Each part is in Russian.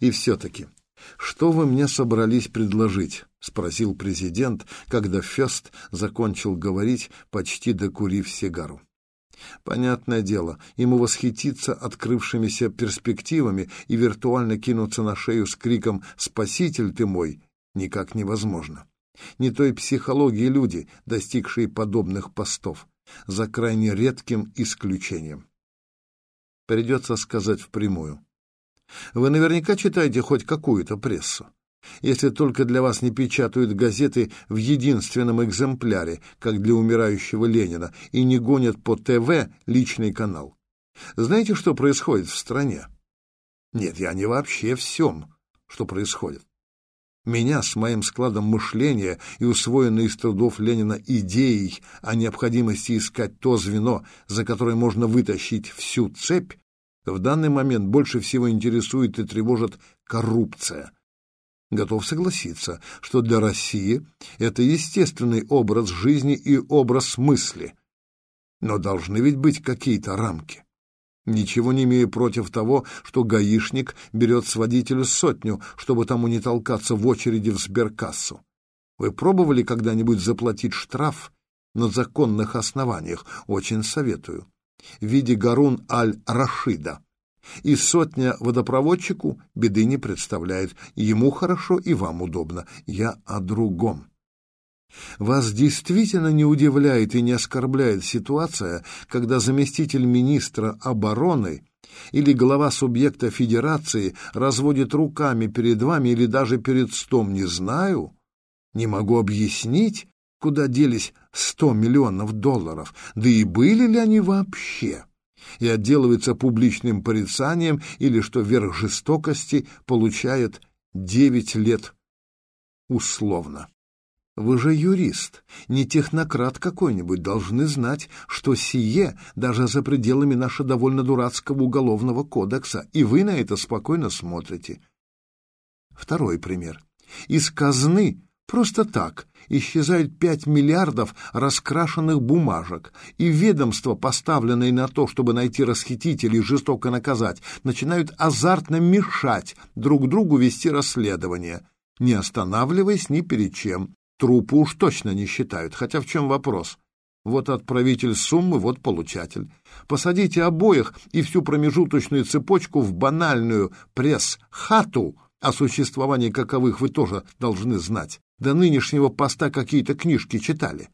И все-таки, что вы мне собрались предложить? — спросил президент, когда Фест закончил говорить, почти докурив сигару. Понятное дело, ему восхититься открывшимися перспективами и виртуально кинуться на шею с криком «Спаситель ты мой!» никак невозможно. Не той психологии люди, достигшие подобных постов, за крайне редким исключением. Придется сказать впрямую. Вы наверняка читаете хоть какую-то прессу. Если только для вас не печатают газеты в единственном экземпляре, как для умирающего Ленина, и не гонят по ТВ личный канал. Знаете, что происходит в стране? Нет, я не вообще всем, что происходит. Меня с моим складом мышления и усвоенной из трудов Ленина идеей о необходимости искать то звено, за которое можно вытащить всю цепь, в данный момент больше всего интересует и тревожит коррупция. Готов согласиться, что для России это естественный образ жизни и образ мысли. Но должны ведь быть какие-то рамки. Ничего не имею против того, что гаишник берет с водителя сотню, чтобы тому не толкаться в очереди в сберкассу. Вы пробовали когда-нибудь заплатить штраф на законных основаниях? Очень советую. В виде Гарун аль-Рашида. И сотня водопроводчику беды не представляет. Ему хорошо и вам удобно. Я о другом. Вас действительно не удивляет и не оскорбляет ситуация, когда заместитель министра обороны или глава субъекта федерации разводит руками перед вами или даже перед стом «не знаю», не могу объяснить, куда делись сто миллионов долларов, да и были ли они вообще, и отделывается публичным порицанием или, что верх жестокости, получает девять лет условно. Вы же юрист, не технократ какой-нибудь, должны знать, что сие даже за пределами нашего довольно дурацкого уголовного кодекса, и вы на это спокойно смотрите. Второй пример. Из казны просто так исчезают пять миллиардов раскрашенных бумажек, и ведомства, поставленные на то, чтобы найти расхитителей и жестоко наказать, начинают азартно мешать друг другу вести расследование, не останавливаясь ни перед чем, Трупу уж точно не считают, хотя в чем вопрос? Вот отправитель суммы, вот получатель. Посадите обоих и всю промежуточную цепочку в банальную пресс-хату, о существовании каковых вы тоже должны знать. До нынешнего поста какие-то книжки читали.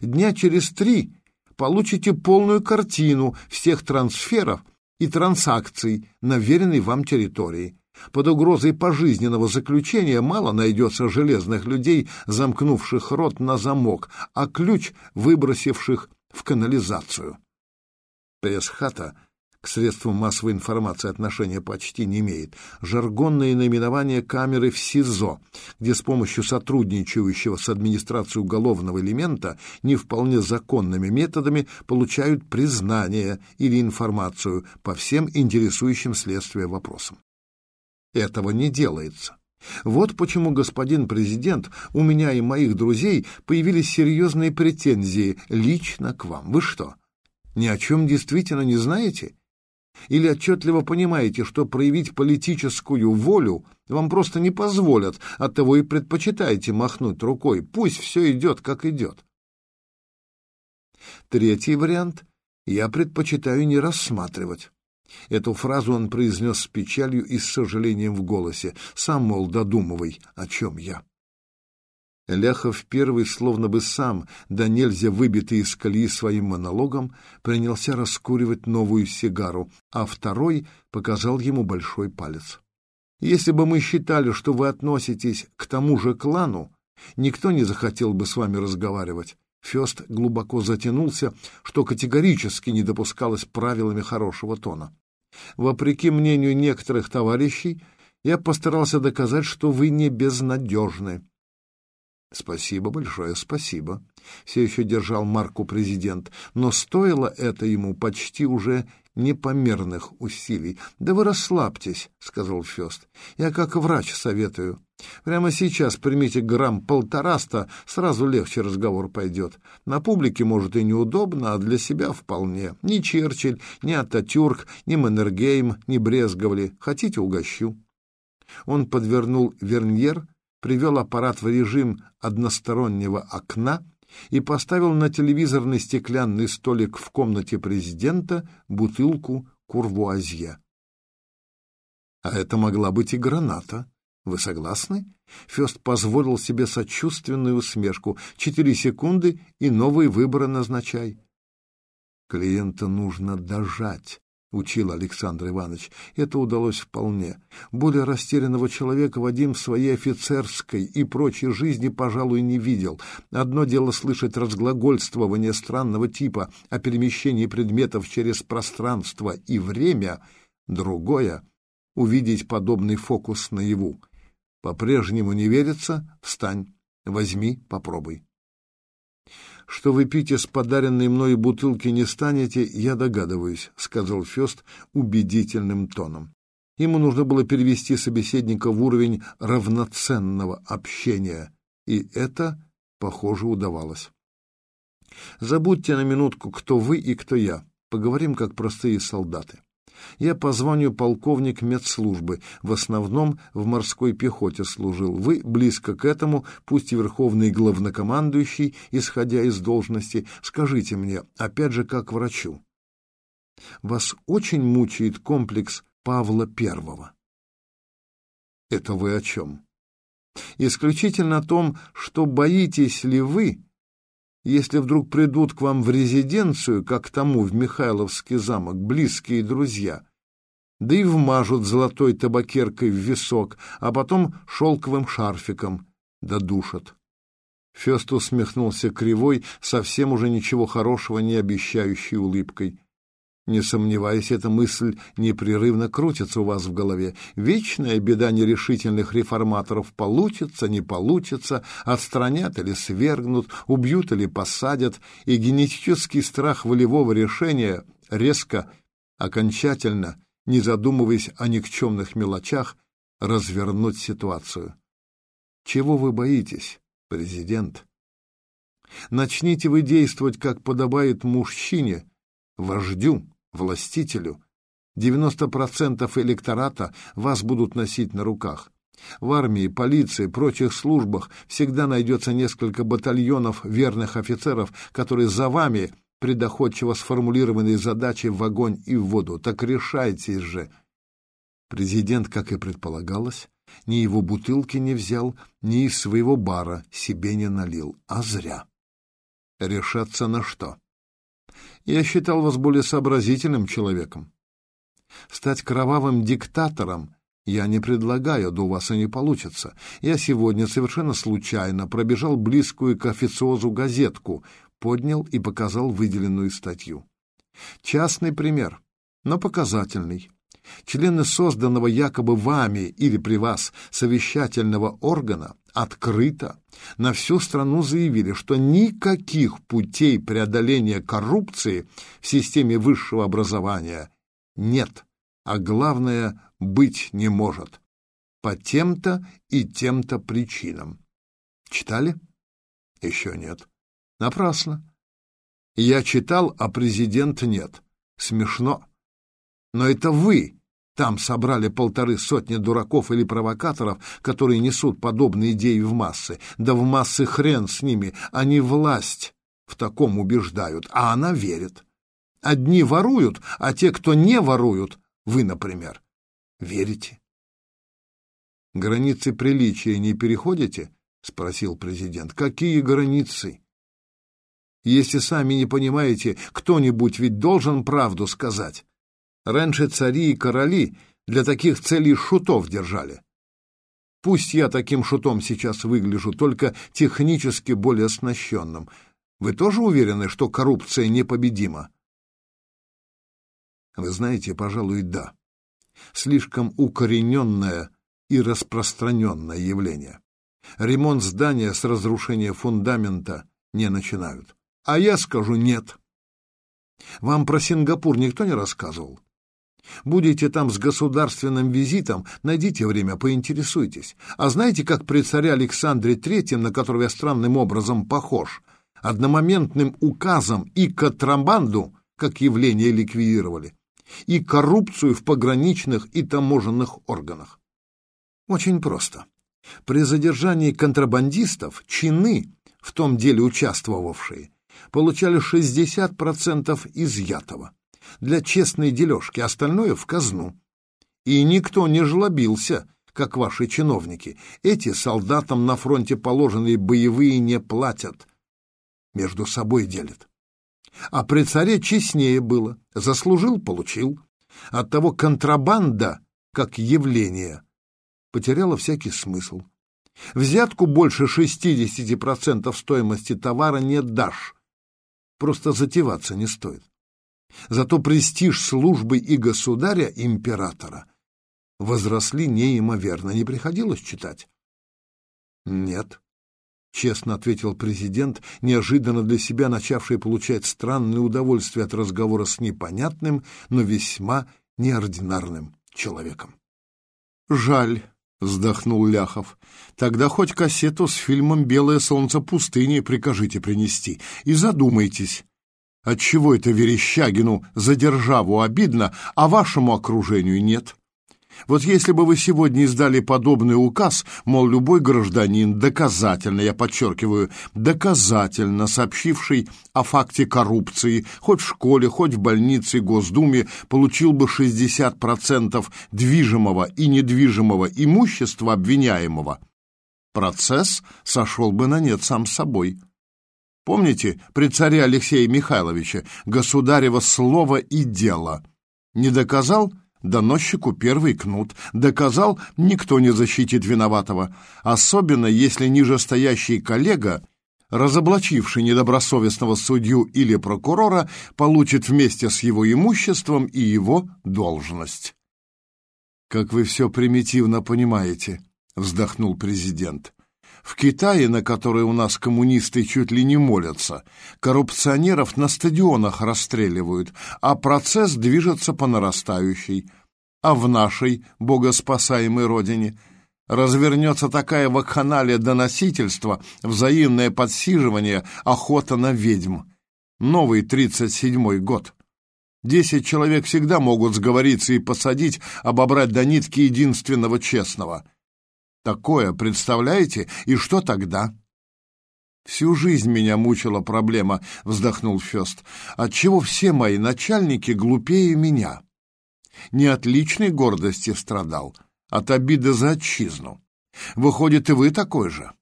Дня через три получите полную картину всех трансферов и транзакций на веренной вам территории. Под угрозой пожизненного заключения мало найдется железных людей, замкнувших рот на замок, а ключ выбросивших в канализацию. Пресс-хата к средствам массовой информации отношения почти не имеет. Жаргонное наименование камеры в СИЗО, где с помощью сотрудничающего с администрацией уголовного элемента не вполне законными методами получают признание или информацию по всем интересующим следствие вопросам. Этого не делается. Вот почему, господин президент, у меня и моих друзей появились серьезные претензии лично к вам. Вы что, ни о чем действительно не знаете? Или отчетливо понимаете, что проявить политическую волю вам просто не позволят, оттого и предпочитаете махнуть рукой, пусть все идет, как идет. Третий вариант я предпочитаю не рассматривать. Эту фразу он произнес с печалью и с сожалением в голосе. Сам, мол, додумывай, о чем я. Ляхов первый, словно бы сам, да нельзя выбитый из колеи своим монологом, принялся раскуривать новую сигару, а второй показал ему большой палец. «Если бы мы считали, что вы относитесь к тому же клану, никто не захотел бы с вами разговаривать. Фест глубоко затянулся, что категорически не допускалось правилами хорошего тона. Вопреки мнению некоторых товарищей, я постарался доказать, что вы не безнадежны. Спасибо большое, спасибо. Все еще держал марку президент, но стоило это ему почти уже непомерных усилий. Да вы расслабьтесь, сказал Фест. Я как врач советую. Прямо сейчас примите грамм полтораста, сразу легче разговор пойдет. На публике, может, и неудобно, а для себя вполне. Ни Черчилль, ни Ататюрк, ни Маннергейм не брезговали. Хотите, угощу. Он подвернул верньер, привел аппарат в режим одностороннего окна и поставил на телевизорный стеклянный столик в комнате президента бутылку курвуазье. А это могла быть и граната. Вы согласны? Фест позволил себе сочувственную усмешку. Четыре секунды и новые выборы назначай. Клиента нужно дожать, — учил Александр Иванович. Это удалось вполне. Более растерянного человека Вадим в своей офицерской и прочей жизни, пожалуй, не видел. Одно дело слышать разглагольствование странного типа о перемещении предметов через пространство и время, другое — увидеть подобный фокус наяву. По-прежнему не верится? Встань, возьми, попробуй. «Что вы пить из подаренной мною бутылки не станете, я догадываюсь», — сказал Фест убедительным тоном. Ему нужно было перевести собеседника в уровень равноценного общения, и это, похоже, удавалось. «Забудьте на минутку, кто вы и кто я. Поговорим, как простые солдаты. Я по званию полковник медслужбы, в основном в морской пехоте служил. Вы близко к этому, пусть и верховный главнокомандующий, исходя из должности. Скажите мне, опять же, как врачу. Вас очень мучает комплекс Павла Первого. Это вы о чем? Исключительно о том, что боитесь ли вы, если вдруг придут к вам в резиденцию, как тому в Михайловский замок, близкие друзья, да и вмажут золотой табакеркой в висок, а потом шелковым шарфиком додушат. Фест усмехнулся кривой, совсем уже ничего хорошего не обещающей улыбкой. Не сомневаюсь, эта мысль непрерывно крутится у вас в голове. Вечная беда нерешительных реформаторов получится, не получится, отстранят или свергнут, убьют или посадят, и генетический страх волевого решения резко, окончательно, не задумываясь о никчемных мелочах, развернуть ситуацию. Чего вы боитесь, президент? Начните вы действовать, как подобает мужчине, вождю, властителю, 90% электората вас будут носить на руках. В армии, полиции, прочих службах всегда найдется несколько батальонов верных офицеров, которые за вами предоходчиво сформулированные задачи в огонь и в воду. Так решайтесь же. Президент, как и предполагалось, ни его бутылки не взял, ни из своего бара себе не налил. А зря. Решаться на что? Я считал вас более сообразительным человеком. Стать кровавым диктатором я не предлагаю, да у вас и не получится. Я сегодня совершенно случайно пробежал близкую к официозу газетку, поднял и показал выделенную статью. Частный пример, но показательный. Члены созданного якобы вами или при вас совещательного органа открыто на всю страну заявили, что никаких путей преодоления коррупции в системе высшего образования нет, а главное, быть не может. По тем-то и тем-то причинам. Читали? Еще нет. Напрасно. Я читал, а президента нет. Смешно. Но это вы там собрали полторы сотни дураков или провокаторов, которые несут подобные идеи в массы. Да в массы хрен с ними, они власть в таком убеждают, а она верит. Одни воруют, а те, кто не воруют, вы, например, верите. «Границы приличия не переходите?» — спросил президент. «Какие границы?» «Если сами не понимаете, кто-нибудь ведь должен правду сказать». Раньше цари и короли для таких целей шутов держали. Пусть я таким шутом сейчас выгляжу, только технически более оснащенным. Вы тоже уверены, что коррупция непобедима? Вы знаете, пожалуй, да. Слишком укорененное и распространенное явление. Ремонт здания с разрушения фундамента не начинают. А я скажу нет. Вам про Сингапур никто не рассказывал? Будете там с государственным визитом, найдите время, поинтересуйтесь. А знаете, как при царе Александре Третьем, на которого я странным образом похож, одномоментным указом и контрабанду, как явление, ликвидировали, и коррупцию в пограничных и таможенных органах? Очень просто. При задержании контрабандистов чины, в том деле участвовавшие, получали 60% изъятого для честной дележки, остальное в казну. И никто не жлобился, как ваши чиновники. Эти солдатам на фронте положенные боевые не платят. Между собой делят. А при царе честнее было. Заслужил — получил. Оттого контрабанда, как явление, потеряла всякий смысл. Взятку больше 60% стоимости товара не дашь. Просто затеваться не стоит. Зато престиж службы и государя императора возросли неимоверно. Не приходилось читать? Нет, честно ответил президент, неожиданно для себя начавший получать странное удовольствие от разговора с непонятным, но весьма неординарным человеком. Жаль, вздохнул Ляхов. Тогда хоть кассету с фильмом «Белое солнце пустыни» прикажите принести и задумайтесь. Отчего это Верещагину за державу обидно, а вашему окружению нет? Вот если бы вы сегодня издали подобный указ, мол, любой гражданин, доказательно, я подчеркиваю, доказательно сообщивший о факте коррупции, хоть в школе, хоть в больнице, Госдуме, получил бы 60% движимого и недвижимого имущества обвиняемого, процесс сошел бы на нет сам собой. Помните при царе Алексея Михайловича государево слово и дело? Не доказал – Доносчику первый кнут. Доказал, никто не защитит виноватого. Особенно, если нижестоящий коллега, разоблачивший недобросовестного судью или прокурора, получит вместе с его имуществом и его должность. «Как вы все примитивно понимаете», — вздохнул президент. В Китае, на который у нас коммунисты чуть ли не молятся, коррупционеров на стадионах расстреливают, а процесс движется по нарастающей. А в нашей богоспасаемой родине развернется такая вакханалия доносительства, взаимное подсиживание, охота на ведьм. Новый тридцать седьмой год. Десять человек всегда могут сговориться и посадить, обобрать до нитки единственного честного — такое, представляете? И что тогда? Всю жизнь меня мучила проблема, вздохнул Фёст. Отчего все мои начальники глупее меня? Не от личной гордости страдал, от обиды за отчизну. Выходит, и вы такой же.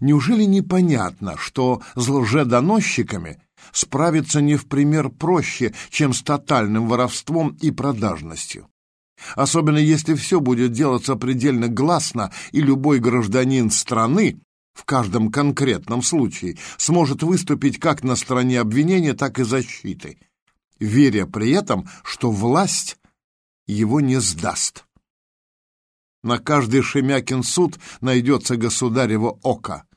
Неужели непонятно, что с лжедоносчиками справиться не в пример проще, чем с тотальным воровством и продажностью? Особенно если все будет делаться предельно гласно, и любой гражданин страны в каждом конкретном случае сможет выступить как на стороне обвинения, так и защиты, веря при этом, что власть его не сдаст. На каждый Шемякин суд найдется государево око.